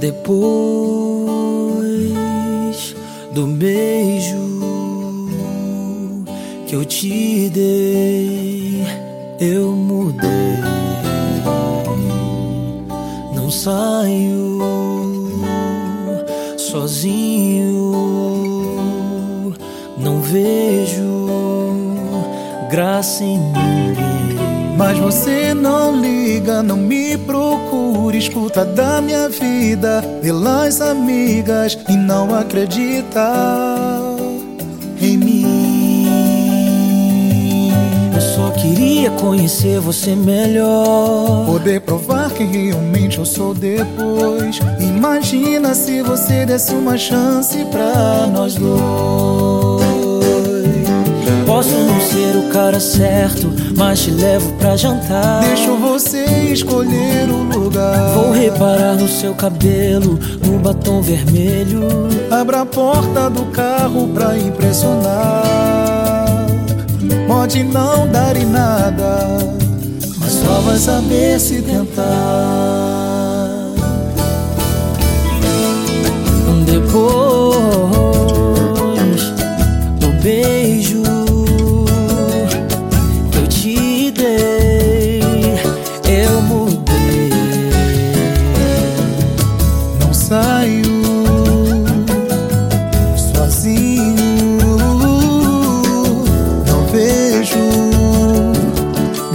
Depois do beijo que eu te dei, eu mudei. Não saio sozinho, não vejo graça em ninguém. Mas você não liga, não me procura, escuta da minha vida pelas amigas e não acredita em mim. Eu só queria conhecer você melhor. Poder provar que realmente eu sou depois. Imagina se você desse uma chance pra nós dois. Ser o cara certo, mas te levo pra jantar. Deixo você escolher o lugar. Vou reparar no seu cabelo, no batom vermelho. Abra a porta do carro pra impressionar. Pode não dar em nada, mas só vai saber se tentar.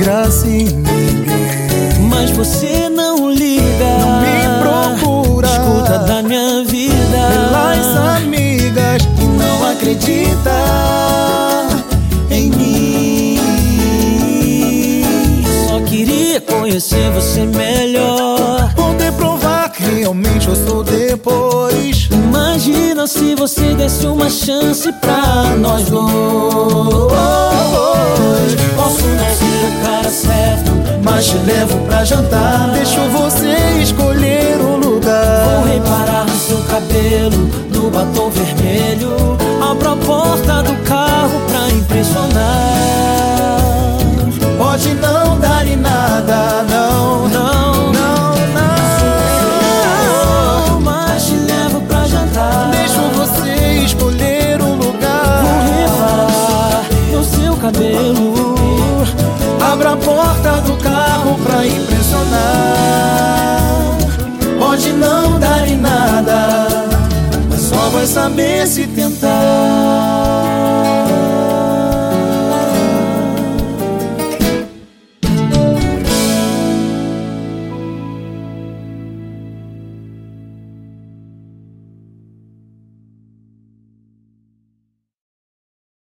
Graça em ninguém. Mas você não liga, não me procura. Escuta da minha vida pelas amigas que não acredita em mim. Só queria conhecer você melhor, poder provar que realmente eu sou depois. Imagina se você desse uma chance pra nós dois. Posso não mas te levo pra jantar. Deixo você escolher o lugar. Vou reparar no seu cabelo, no batom vermelho. Impressionar. Pode não dar em nada, mas só vai saber se tentar.